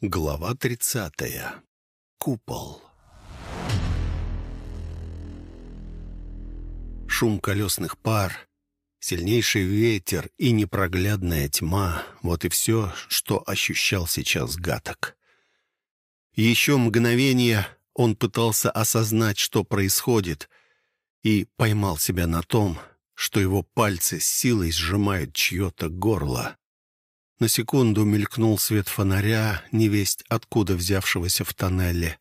Глава тридцатая. Купол. Шум колесных пар, сильнейший ветер и непроглядная тьма — вот и все, что ощущал сейчас Гаток. Еще мгновение он пытался осознать, что происходит, и поймал себя на том, что его пальцы с силой сжимают чье-то горло. На секунду мелькнул свет фонаря, невесть откуда взявшегося в тоннеле.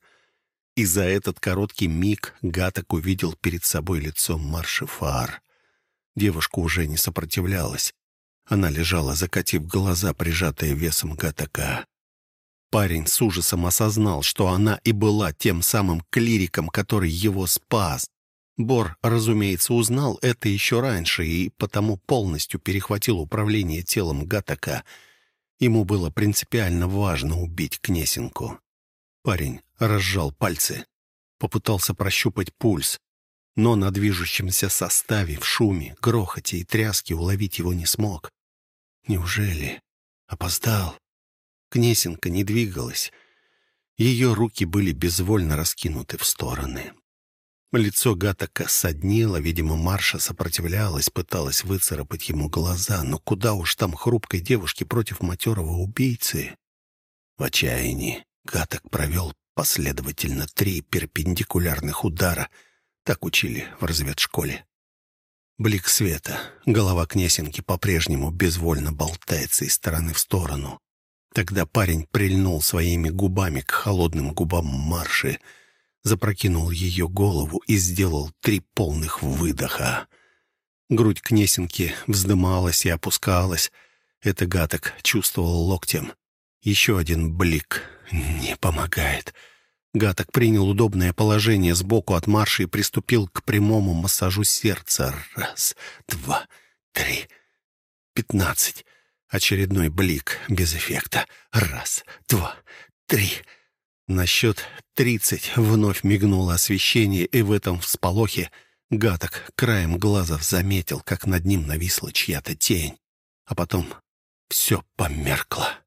И за этот короткий миг Гаток увидел перед собой лицо Марши Фар. Девушка уже не сопротивлялась. Она лежала, закатив глаза, прижатая весом Гатака. Парень с ужасом осознал, что она и была тем самым клириком, который его спас. Бор, разумеется, узнал это еще раньше и потому полностью перехватил управление телом Гатака — Ему было принципиально важно убить Кнесинку. Парень разжал пальцы, попытался прощупать пульс, но на движущемся составе, в шуме, грохоте и тряске уловить его не смог. Неужели? Опоздал. Кнесинка не двигалась. Ее руки были безвольно раскинуты в стороны. Лицо Гатака соднило, видимо, Марша сопротивлялась, пыталась выцарапать ему глаза, но куда уж там хрупкой девушке против матерого убийцы? В отчаянии Гатак провел последовательно три перпендикулярных удара. Так учили в разведшколе. Блик света. Голова Кнесинки по-прежнему безвольно болтается из стороны в сторону. Тогда парень прильнул своими губами к холодным губам Марши — запрокинул ее голову и сделал три полных выдоха. Грудь Кнесинки вздымалась и опускалась. Это гаток чувствовал локтем. Еще один блик. Не помогает. Гаток принял удобное положение сбоку от марши и приступил к прямому массажу сердца. Раз, два, три, пятнадцать. Очередной блик без эффекта. Раз, два, три. На счет тридцать вновь мигнуло освещение, и в этом всполохе Гаток краем глаза заметил, как над ним нависла чья-то тень. А потом все померкло.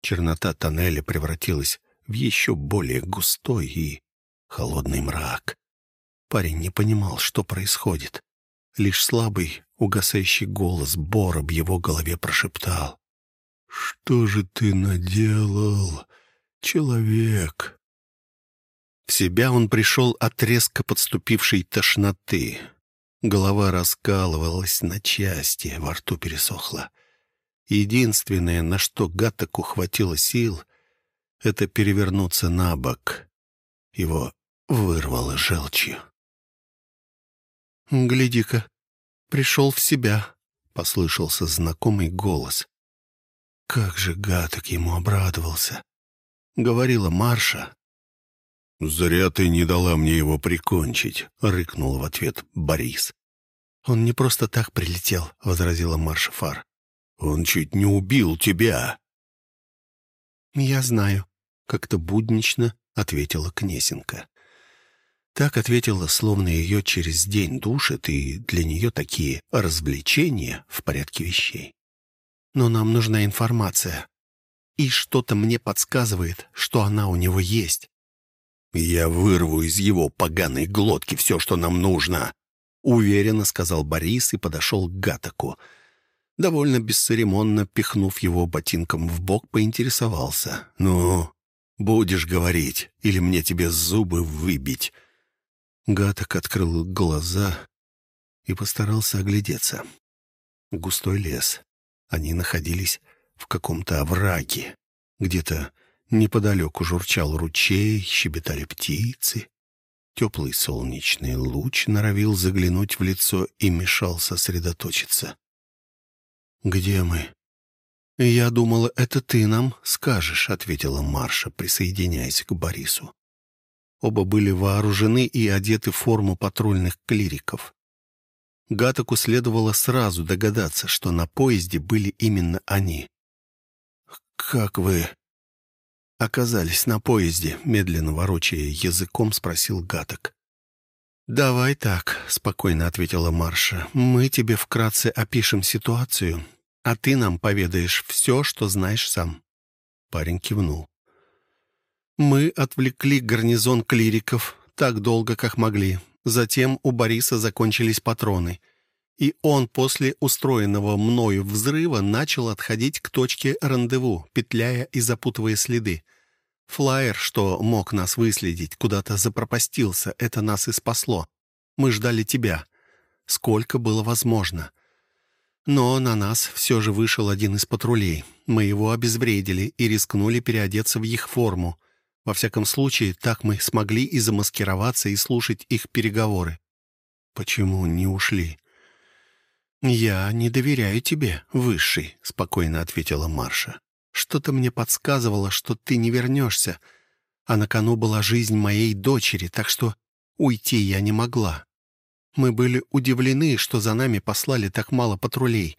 Чернота тоннеля превратилась в еще более густой и холодный мрак. Парень не понимал, что происходит. Лишь слабый, угасающий голос Бора в его голове прошептал. «Что же ты наделал?» Человек. В себя он пришел от резко подступившей тошноты. Голова раскалывалась на части, во рту пересохла. Единственное, на что Гаттаку хватило сил, это перевернуться на бок. Его вырвало желчью. «Гляди-ка, пришел в себя», — послышался знакомый голос. Как же Гаток ему обрадовался. — говорила Марша. «Зря ты не дала мне его прикончить», — рыкнул в ответ Борис. «Он не просто так прилетел», — возразила Марша Фар. «Он чуть не убил тебя». «Я знаю», — как-то буднично ответила Кнесенко. Так ответила, словно ее через день душит, и для нее такие развлечения в порядке вещей. «Но нам нужна информация. И что-то мне подсказывает, что она у него есть. «Я вырву из его поганой глотки все, что нам нужно», — уверенно сказал Борис и подошел к Гатаку. Довольно бесцеремонно, пихнув его ботинком в бок, поинтересовался. «Ну, будешь говорить, или мне тебе зубы выбить?» Гаток открыл глаза и постарался оглядеться. Густой лес. Они находились в каком-то овраге. Где-то неподалеку журчал ручей, щебетали птицы. Теплый солнечный луч норовил заглянуть в лицо и мешал сосредоточиться. «Где мы?» «Я думала, это ты нам скажешь», — ответила Марша, присоединяясь к Борису. Оба были вооружены и одеты в форму патрульных клириков. Гатаку следовало сразу догадаться, что на поезде были именно они. «Как вы оказались на поезде?» — медленно ворочая языком, спросил Гаток. «Давай так», — спокойно ответила Марша. «Мы тебе вкратце опишем ситуацию, а ты нам поведаешь все, что знаешь сам. Парень кивнул. Мы отвлекли гарнизон клириков так долго, как могли. Затем у Бориса закончились патроны. И он после устроенного мною взрыва начал отходить к точке рандеву, петляя и запутывая следы. Флайер, что мог нас выследить, куда-то запропастился. Это нас и спасло. Мы ждали тебя. Сколько было возможно. Но на нас все же вышел один из патрулей. Мы его обезвредили и рискнули переодеться в их форму. Во всяком случае, так мы смогли и замаскироваться, и слушать их переговоры. Почему не ушли? «Я не доверяю тебе, Высший», — спокойно ответила Марша. «Что-то мне подсказывало, что ты не вернешься, а на кону была жизнь моей дочери, так что уйти я не могла. Мы были удивлены, что за нами послали так мало патрулей.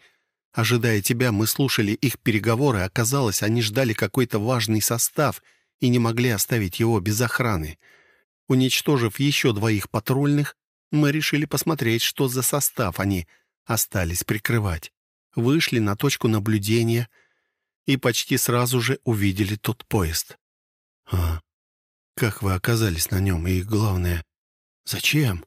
Ожидая тебя, мы слушали их переговоры, оказалось, они ждали какой-то важный состав — и не могли оставить его без охраны. Уничтожив еще двоих патрульных, мы решили посмотреть, что за состав они остались прикрывать. Вышли на точку наблюдения и почти сразу же увидели тот поезд. «А как вы оказались на нем? И главное, зачем?»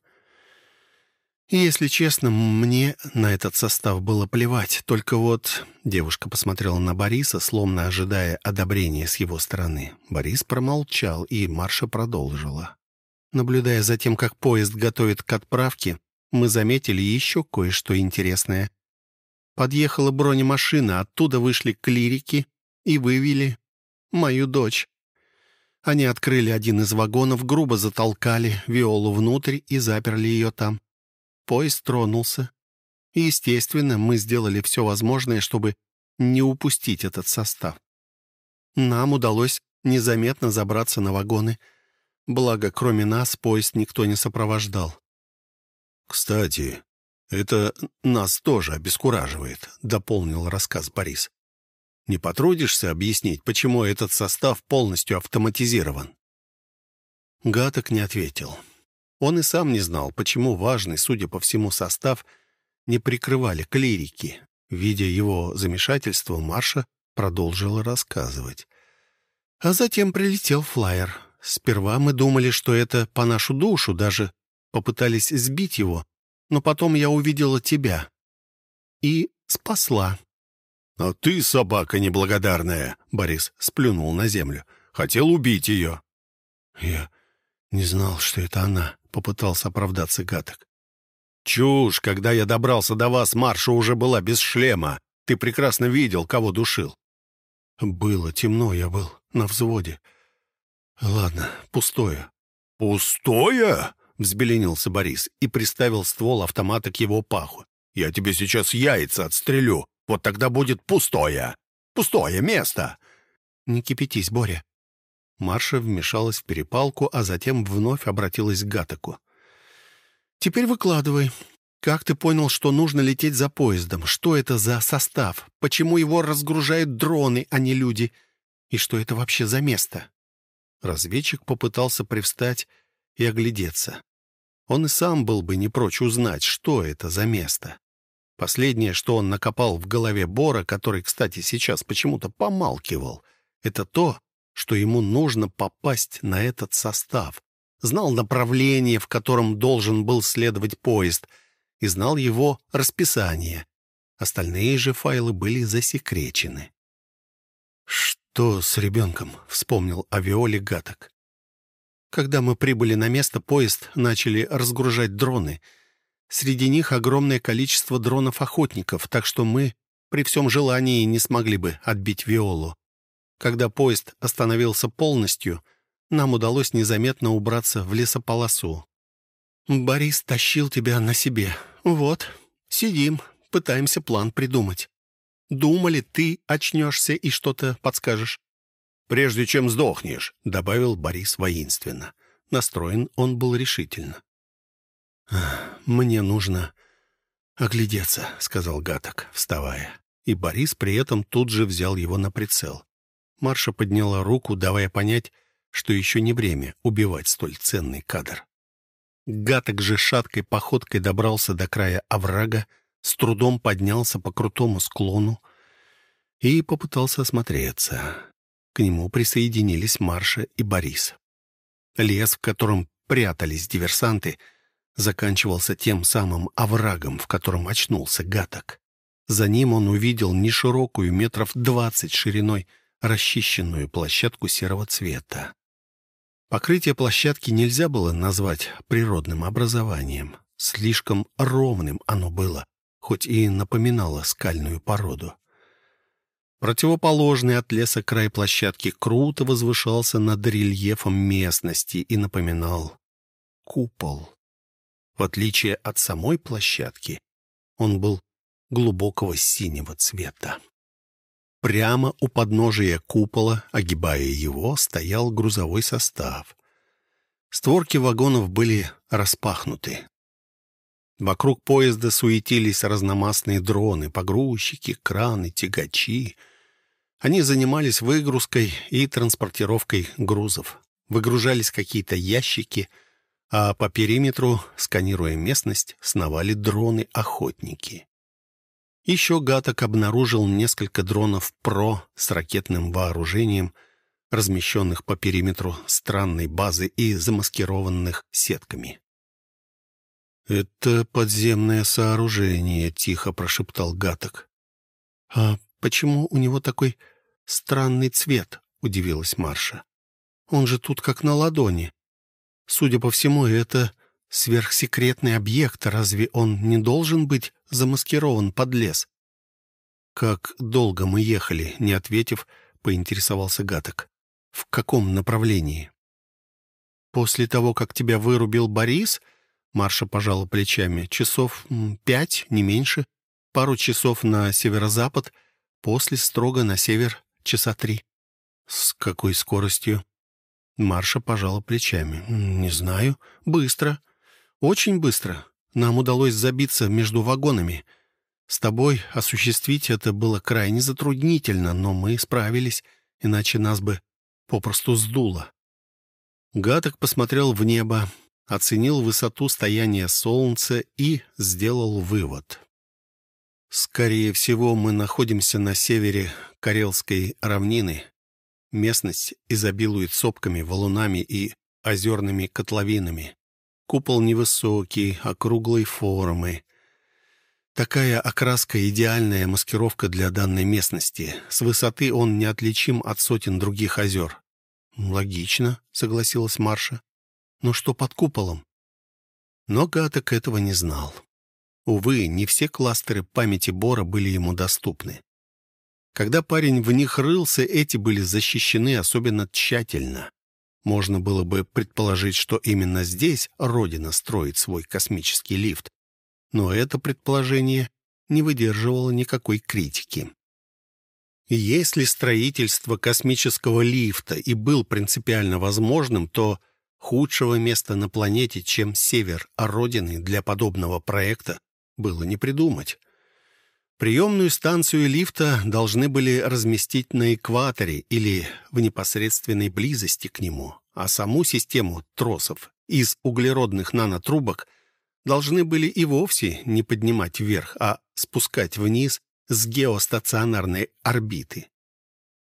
если честно, мне на этот состав было плевать. Только вот девушка посмотрела на Бориса, словно ожидая одобрения с его стороны. Борис промолчал, и Марша продолжила. Наблюдая за тем, как поезд готовит к отправке, мы заметили еще кое-что интересное. Подъехала бронемашина, оттуда вышли клирики и вывели мою дочь. Они открыли один из вагонов, грубо затолкали Виолу внутрь и заперли ее там. Поезд тронулся. И, естественно, мы сделали все возможное, чтобы не упустить этот состав. Нам удалось незаметно забраться на вагоны. Благо, кроме нас, поезд никто не сопровождал. «Кстати, это нас тоже обескураживает», — дополнил рассказ Борис. «Не потрудишься объяснить, почему этот состав полностью автоматизирован?» Гаток не ответил. Он и сам не знал, почему важный, судя по всему, состав не прикрывали клирики. Видя его замешательство, Марша продолжила рассказывать. А затем прилетел флайер. Сперва мы думали, что это по нашу душу, даже попытались сбить его, но потом я увидела тебя и спасла. — А ты, собака неблагодарная, — Борис сплюнул на землю, — хотел убить ее. — Я не знал, что это она, попытался оправдаться Гаток. «Чушь! Когда я добрался до вас, Марша уже была без шлема. Ты прекрасно видел, кого душил». «Было темно, я был на взводе. Ладно, пустое». «Пустое?» — взбеленился Борис и приставил ствол автомата к его паху. «Я тебе сейчас яйца отстрелю. Вот тогда будет пустое. Пустое место». «Не кипятись, Боря. Марша вмешалась в перепалку, а затем вновь обратилась к Гатаку. «Теперь выкладывай. Как ты понял, что нужно лететь за поездом? Что это за состав? Почему его разгружают дроны, а не люди? И что это вообще за место?» Разведчик попытался привстать и оглядеться. Он и сам был бы не прочь узнать, что это за место. Последнее, что он накопал в голове Бора, который, кстати, сейчас почему-то помалкивал, это то, что ему нужно попасть на этот состав. Знал направление, в котором должен был следовать поезд, и знал его расписание. Остальные же файлы были засекречены. «Что с ребенком?» — вспомнил о Виоле Гаток. Когда мы прибыли на место, поезд начали разгружать дроны. Среди них огромное количество дронов-охотников, так что мы при всем желании не смогли бы отбить Виолу. Когда поезд остановился полностью, нам удалось незаметно убраться в лесополосу. «Борис тащил тебя на себе. Вот, сидим, пытаемся план придумать. Думали, ты очнешься и что-то подскажешь». «Прежде чем сдохнешь», — добавил Борис воинственно. Настроен он был решительно. «Мне нужно оглядеться», — сказал Гаток, вставая. И Борис при этом тут же взял его на прицел. Марша подняла руку, давая понять, что еще не время убивать столь ценный кадр. Гаток же шаткой походкой добрался до края оврага, с трудом поднялся по крутому склону и попытался осмотреться. К нему присоединились Марша и Борис. Лес, в котором прятались диверсанты, заканчивался тем самым оврагом, в котором очнулся Гаток. За ним он увидел неширокую, метров двадцать шириной, расчищенную площадку серого цвета. Покрытие площадки нельзя было назвать природным образованием. Слишком ровным оно было, хоть и напоминало скальную породу. Противоположный от леса край площадки круто возвышался над рельефом местности и напоминал купол. В отличие от самой площадки, он был глубокого синего цвета. Прямо у подножия купола, огибая его, стоял грузовой состав. Створки вагонов были распахнуты. Вокруг поезда суетились разномастные дроны, погрузчики, краны, тягачи. Они занимались выгрузкой и транспортировкой грузов. Выгружались какие-то ящики, а по периметру, сканируя местность, сновали дроны-охотники. Еще Гаток обнаружил несколько дронов ПРО с ракетным вооружением, размещенных по периметру странной базы и замаскированных сетками. «Это подземное сооружение», — тихо прошептал Гаток. «А почему у него такой странный цвет?» — удивилась Марша. «Он же тут как на ладони. Судя по всему, это сверхсекретный объект. Разве он не должен быть замаскирован под лес?» «Как долго мы ехали?» — не ответив, поинтересовался Гаток. «В каком направлении?» «После того, как тебя вырубил Борис...» Марша пожала плечами. «Часов пять, не меньше. Пару часов на северо-запад, после строго на север часа три». «С какой скоростью?» Марша пожала плечами. «Не знаю. Быстро. Очень быстро. Нам удалось забиться между вагонами. С тобой осуществить это было крайне затруднительно, но мы справились, иначе нас бы попросту сдуло». Гаток посмотрел в небо оценил высоту стояния Солнца и сделал вывод. Скорее всего, мы находимся на севере Карелской равнины. Местность изобилует сопками, валунами и озерными котловинами. Купол невысокий, округлой формы. Такая окраска — идеальная маскировка для данной местности. С высоты он неотличим от сотен других озер. «Логично», — согласилась Марша. Но что под куполом? Но Гаток этого не знал. Увы, не все кластеры памяти Бора были ему доступны. Когда парень в них рылся, эти были защищены особенно тщательно. Можно было бы предположить, что именно здесь Родина строит свой космический лифт. Но это предположение не выдерживало никакой критики. Если строительство космического лифта и был принципиально возможным, то Худшего места на планете, чем север а Родины для подобного проекта, было не придумать. Приемную станцию лифта должны были разместить на экваторе или в непосредственной близости к нему, а саму систему тросов из углеродных нанотрубок должны были и вовсе не поднимать вверх, а спускать вниз с геостационарной орбиты.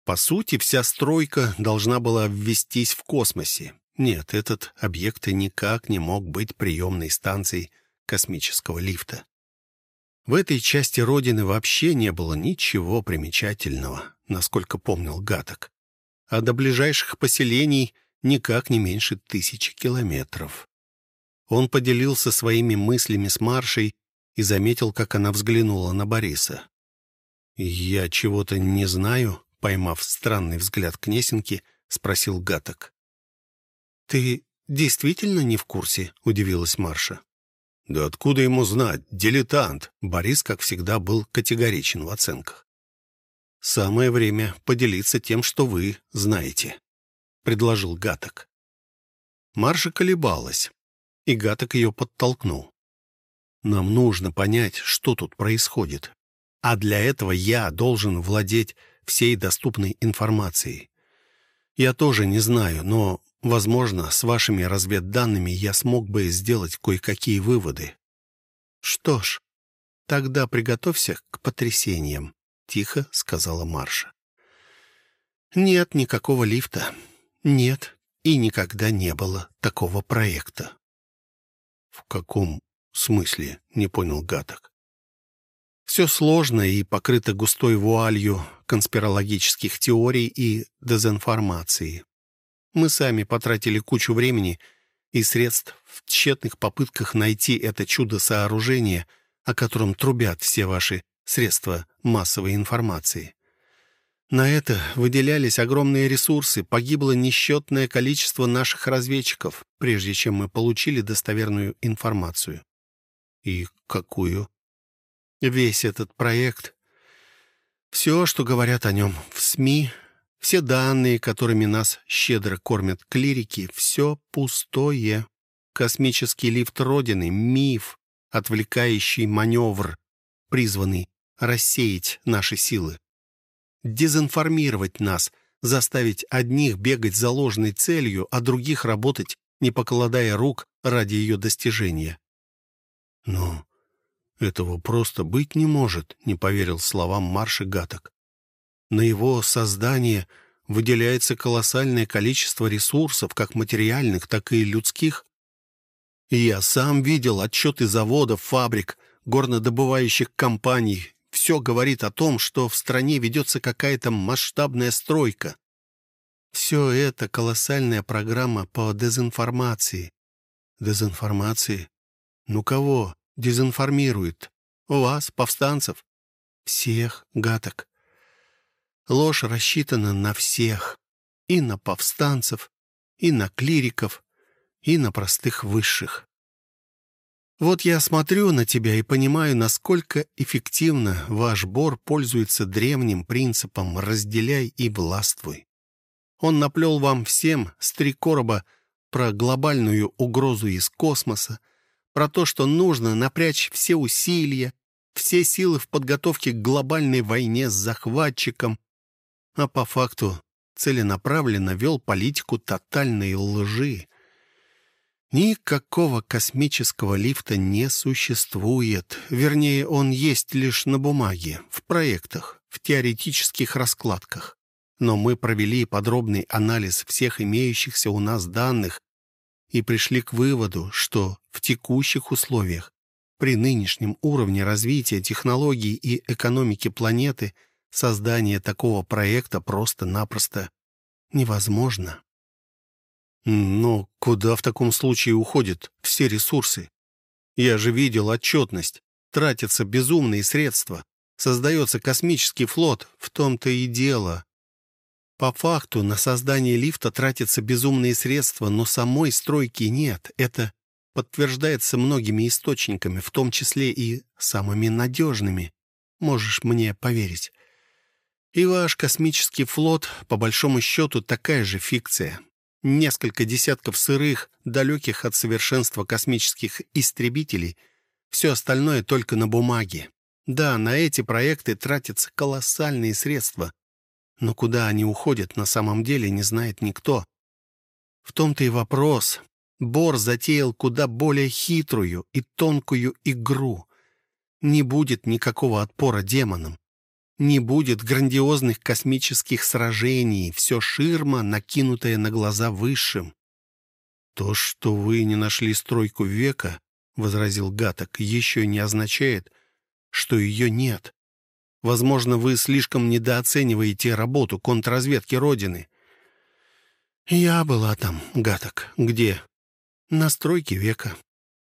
По сути, вся стройка должна была ввестись в космосе, нет, этот объект никак не мог быть приемной станцией космического лифта. В этой части Родины вообще не было ничего примечательного, насколько помнил Гаток. А до ближайших поселений никак не меньше тысячи километров. Он поделился своими мыслями с Маршей и заметил, как она взглянула на Бориса. «Я чего-то не знаю», — поймав странный взгляд Кнесинки, спросил Гаток. «Ты действительно не в курсе?» — удивилась Марша. «Да откуда ему знать? Дилетант!» Борис, как всегда, был категоричен в оценках. «Самое время поделиться тем, что вы знаете», — предложил Гаток. Марша колебалась, и Гаток ее подтолкнул. «Нам нужно понять, что тут происходит. А для этого я должен владеть всей доступной информацией. Я тоже не знаю, но Возможно, с вашими разведданными я смог бы сделать кое-какие выводы. Что ж, тогда приготовься к потрясениям, тихо сказала Марша. Нет никакого лифта. Нет, и никогда не было такого проекта. В каком смысле? Не понял Гаток. Все сложно и покрыто густой вуалью конспирологических теорий и дезинформации. Мы сами потратили кучу времени и средств в тщетных попытках найти это чудо-сооружение, о котором трубят все ваши средства массовой информации. На это выделялись огромные ресурсы, погибло несчетное количество наших разведчиков, прежде чем мы получили достоверную информацию. И какую? Весь этот проект, все, что говорят о нем в СМИ, все данные, которыми нас щедро кормят клирики, все пустое. Космический лифт Родины — миф, отвлекающий маневр, призванный рассеять наши силы дезинформировать нас, заставить одних бегать за ложной целью, а других работать, не покладая рук ради ее достижения. «Ну, этого просто быть не может», — не поверил словам Марши Гаток. «На его создание выделяется колоссальное количество ресурсов, как материальных, так и людских. И я сам видел отчеты заводов, фабрик, горнодобывающих компаний, все говорит о том, что в стране ведется какая-то масштабная стройка. Все это колоссальная программа по дезинформации. Дезинформации? Ну кого дезинформирует? Вас, повстанцев? Всех гаток. Ложь рассчитана на всех. И на повстанцев, и на клириков, и на простых высших. Вот я смотрю на тебя и понимаю, насколько эффективно ваш Бор пользуется древним принципом «разделяй и властвуй». Он наплел вам всем с три короба про глобальную угрозу из космоса, про то, что нужно напрячь все усилия, все силы в подготовке к глобальной войне с захватчиком, а по факту целенаправленно вел политику тотальной лжи, Никакого космического лифта не существует. Вернее, он есть лишь на бумаге, в проектах, в теоретических раскладках. Но мы провели подробный анализ всех имеющихся у нас данных и пришли к выводу, что в текущих условиях, при нынешнем уровне развития технологий и экономики планеты, создание такого проекта просто-напросто невозможно. Но куда в таком случае уходят все ресурсы? Я же видел отчетность. Тратятся безумные средства. Создается космический флот. В том-то и дело. По факту на создание лифта тратятся безумные средства, но самой стройки нет. Это подтверждается многими источниками, в том числе и самыми надежными. Можешь мне поверить. И ваш космический флот, по большому счету, такая же фикция несколько десятков сырых, далеких от совершенства космических истребителей, все остальное только на бумаге. Да, на эти проекты тратятся колоссальные средства, но куда они уходят на самом деле, не знает никто. В том-то и вопрос. Бор затеял куда более хитрую и тонкую игру. Не будет никакого отпора демонам. Не будет грандиозных космических сражений, все ширма, накинутая на глаза высшим. «То, что вы не нашли стройку века, — возразил Гаток, — еще не означает, что ее нет. Возможно, вы слишком недооцениваете работу контрразведки Родины». «Я была там, Гаток. Где?» «На стройке века.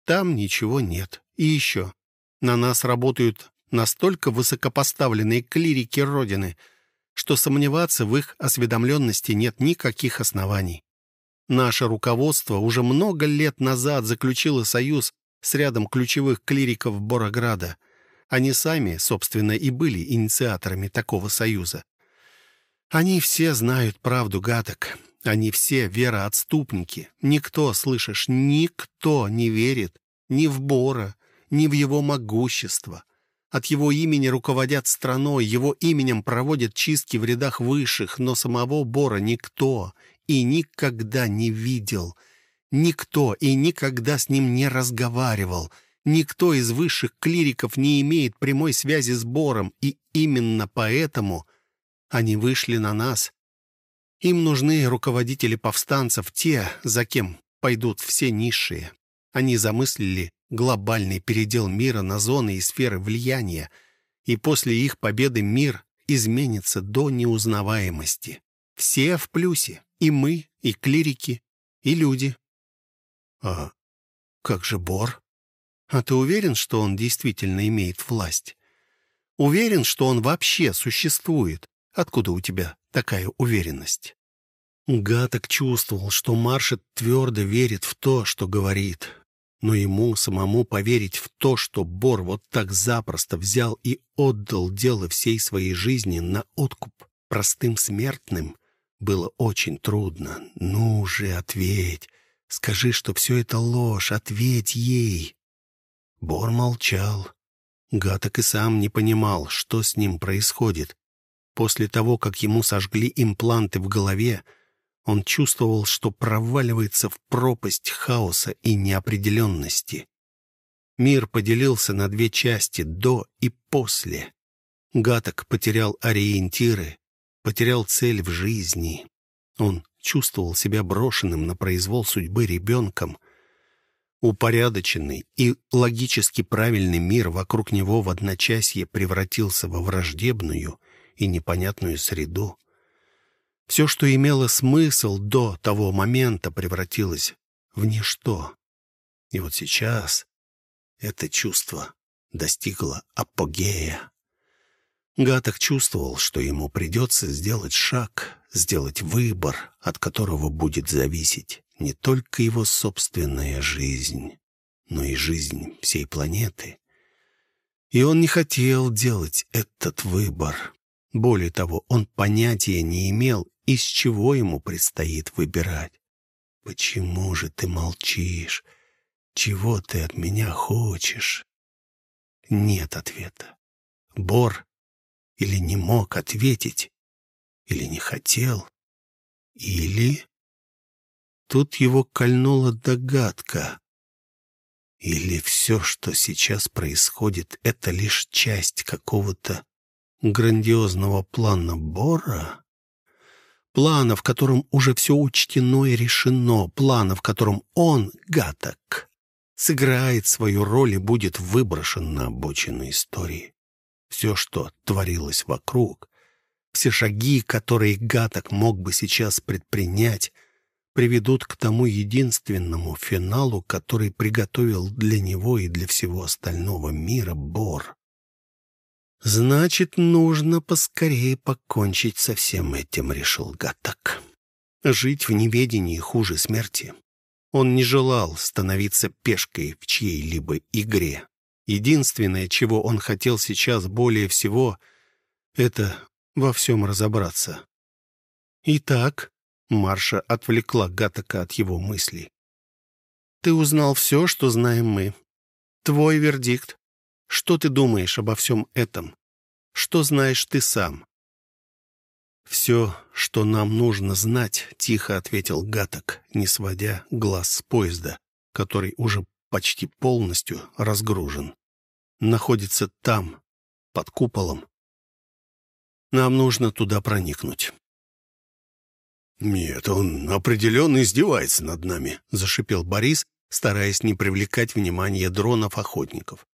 Там ничего нет. И еще. На нас работают настолько высокопоставленные клирики Родины, что сомневаться в их осведомленности нет никаких оснований. Наше руководство уже много лет назад заключило союз с рядом ключевых клириков Борограда. Они сами, собственно, и были инициаторами такого союза. Они все знают правду гадок. Они все вероотступники. Никто, слышишь, никто не верит ни в Бора, ни в его могущество. От его имени руководят страной, его именем проводят чистки в рядах высших, но самого Бора никто и никогда не видел. Никто и никогда с ним не разговаривал. Никто из высших клириков не имеет прямой связи с Бором, и именно поэтому они вышли на нас Им нужны руководители повстанцев, те, за кем пойдут все низшие. Они замыслили глобальный передел мира на зоны и сферы влияния, и после их победы мир изменится до неузнаваемости. Все в плюсе. И мы, и клирики, и люди. А как же Бор? А ты уверен, что он действительно имеет власть? Уверен, что он вообще существует? Откуда у тебя такая уверенность? Гаток чувствовал, что Маршет твердо верит в то, что говорит. Но ему самому поверить в то, что Бор вот так запросто взял и отдал дело всей своей жизни на откуп простым смертным, было очень трудно. «Ну же, ответь! Скажи, что все это ложь, ответь ей!» Бор молчал. Гаток и сам не понимал, что с ним происходит. После того, как ему сожгли импланты в голове, он чувствовал, что проваливается в пропасть хаоса и неопределенности. Мир поделился на две части — до и после. Гаток потерял ориентиры, потерял цель в жизни. Он чувствовал себя брошенным на произвол судьбы ребенком. Упорядоченный и логически правильный мир вокруг него в одночасье превратился во враждебную и непонятную среду. Все, что имело смысл до того момента, превратилось в ничто. И вот сейчас это чувство достигло апогея. Гаток чувствовал, что ему придется сделать шаг, сделать выбор, от которого будет зависеть не только его собственная жизнь, но и жизнь всей планеты. И он не хотел делать этот выбор. Более того, он понятия не имел, из чего ему предстоит выбирать. «Почему же ты молчишь? Чего ты от меня хочешь?» Нет ответа. Бор или не мог ответить, или не хотел, или... Тут его кольнула догадка. Или все, что сейчас происходит, это лишь часть какого-то грандиозного плана Бора? Плана, в котором уже все учтено и решено, плана, в котором он, Гаток, сыграет свою роль и будет выброшен на обочину истории. Все, что творилось вокруг, все шаги, которые Гаток мог бы сейчас предпринять, приведут к тому единственному финалу, который приготовил для него и для всего остального мира Бор. «Значит, нужно поскорее покончить со всем этим», — решил Гаток. «Жить в неведении хуже смерти». Он не желал становиться пешкой в чьей-либо игре. Единственное, чего он хотел сейчас более всего, это во всем разобраться. «Итак», — Марша отвлекла Гатака от его мыслей, «ты узнал все, что знаем мы. Твой вердикт. Что ты думаешь обо всем этом? Что знаешь ты сам?» «Все, что нам нужно знать», — тихо ответил Гаток, не сводя глаз с поезда, который уже почти полностью разгружен. Находится там, под куполом. Нам нужно туда проникнуть. «Нет, он определенно издевается над нами», — зашипел Борис, стараясь не привлекать внимание дронов-охотников.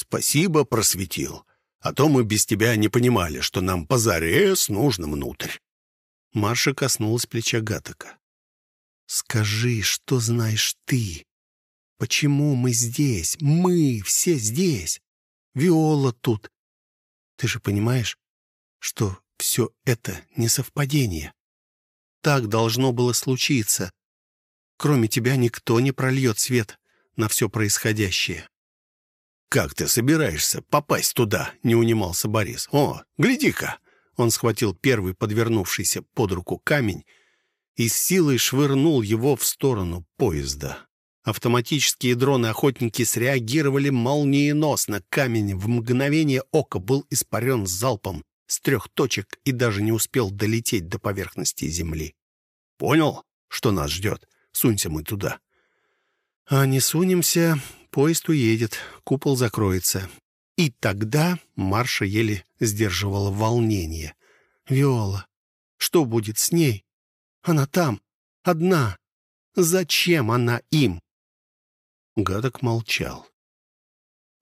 «Спасибо, просветил. А то мы без тебя не понимали, что нам позарез нужно внутрь». Маша коснулась плеча Гатака. «Скажи, что знаешь ты?» Почему мы здесь? Мы все здесь. Виола тут. Ты же понимаешь, что все это не совпадение. Так должно было случиться. Кроме тебя никто не прольет свет на все происходящее. «Как ты собираешься попасть туда?» — не унимался Борис. «О, гляди-ка!» Он схватил первый подвернувшийся под руку камень и с силой швырнул его в сторону поезда. Автоматические дроны-охотники среагировали молниеносно. Камень в мгновение ока был испарен залпом с трех точек и даже не успел долететь до поверхности земли. «Понял, что нас ждет? Сунься мы туда». «А не сунемся, поезд уедет, купол закроется». И тогда Марша еле сдерживала волнение. «Виола, Что будет с ней? Она там, одна. Зачем она им?» Гадок молчал.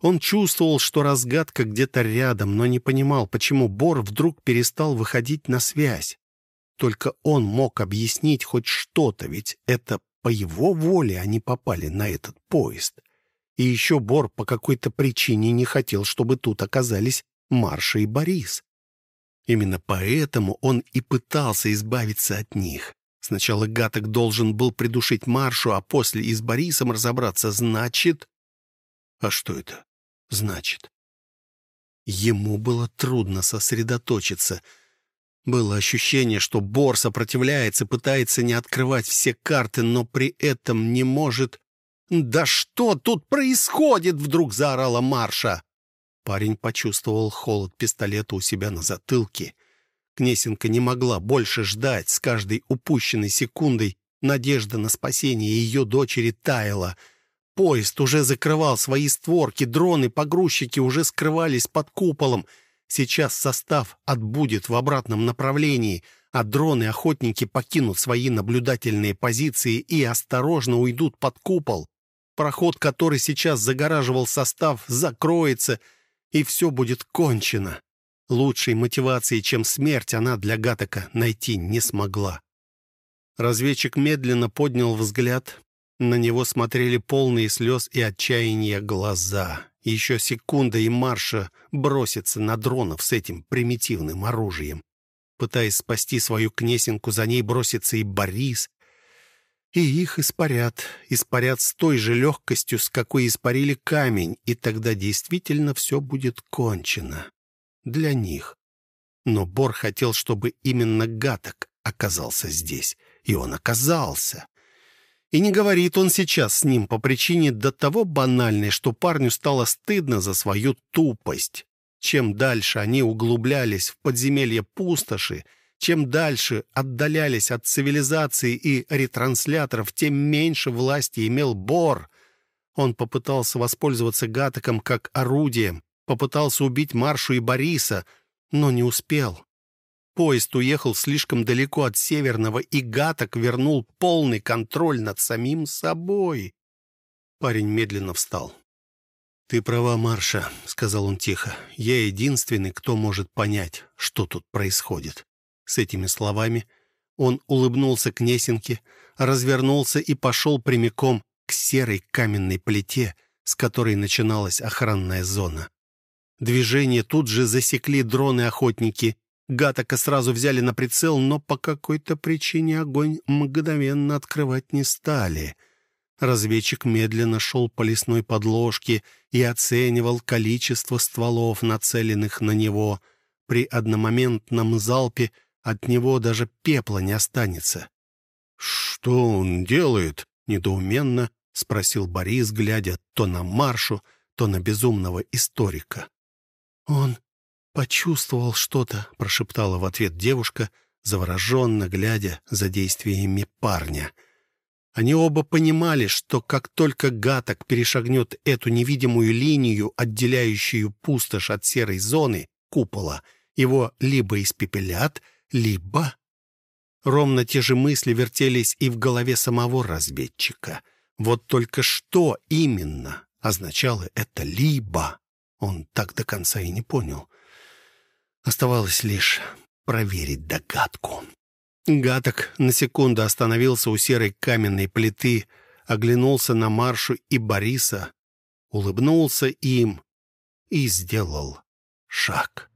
Он чувствовал, что разгадка где-то рядом, но не понимал, почему Бор вдруг перестал выходить на связь. Только он мог объяснить хоть что-то, ведь это по его воле они попали на этот поезд. И еще Бор по какой-то причине не хотел, чтобы тут оказались Марша и Борис. Именно поэтому он и пытался избавиться от них. Сначала Гаток должен был придушить Маршу, а после и с Борисом разобраться. Значит... А что это значит? Ему было трудно сосредоточиться. Было ощущение, что Бор сопротивляется, пытается не открывать все карты, но при этом не может... «Да что тут происходит?» — вдруг заорала Марша. Парень почувствовал холод пистолета у себя на затылке. Кнесенко не могла больше ждать. С каждой упущенной секундой надежда на спасение ее дочери таяла. Поезд уже закрывал свои створки, дроны-погрузчики уже скрывались под куполом. Сейчас состав отбудет в обратном направлении, а дроны-охотники покинут свои наблюдательные позиции и осторожно уйдут под купол. Проход, который сейчас загораживал состав, закроется, и все будет кончено. Лучшей мотивации, чем смерть, она для Гатака найти не смогла. Разведчик медленно поднял взгляд. На него смотрели полные слез и отчаяния глаза. Еще секунда, и Марша бросится на дронов с этим примитивным оружием. Пытаясь спасти свою кнесинку, за ней бросится и Борис. И их испарят. Испарят с той же легкостью, с какой испарили камень, и тогда действительно все будет кончено для них. Но Бор хотел, чтобы именно Гаток оказался здесь. И он оказался. И не говорит он сейчас с ним по причине до того банальной, что парню стало стыдно за свою тупость. Чем дальше они углублялись в подземелье пустоши, чем дальше отдалялись от цивилизации и ретрансляторов, тем меньше власти имел Бор. Он попытался воспользоваться Гатоком как орудием, Попытался убить Маршу и Бориса, но не успел. Поезд уехал слишком далеко от Северного, и Гаток вернул полный контроль над самим собой. Парень медленно встал. «Ты права, Марша», — сказал он тихо. «Я единственный, кто может понять, что тут происходит». С этими словами он улыбнулся к Несенке, развернулся и пошел прямиком к серой каменной плите, с которой начиналась охранная зона. Движение тут же засекли дроны-охотники. Гатака сразу взяли на прицел, но по какой-то причине огонь мгновенно открывать не стали. Разведчик медленно шел по лесной подложке и оценивал количество стволов, нацеленных на него. При одномоментном залпе от него даже пепла не останется. «Что он делает?» — недоуменно спросил Борис, глядя то на Маршу, то на безумного историка. «Он почувствовал что-то», — прошептала в ответ девушка, завороженно глядя за действиями парня. Они оба понимали, что как только Гаток перешагнет эту невидимую линию, отделяющую пустошь от серой зоны, купола, его либо испепелят, либо... Ровно те же мысли вертелись и в голове самого разведчика. Вот только что именно означало это «либо». Он так до конца и не понял. Оставалось лишь проверить догадку. Гаток на секунду остановился у серой каменной плиты, оглянулся на Маршу и Бориса, улыбнулся им и сделал шаг.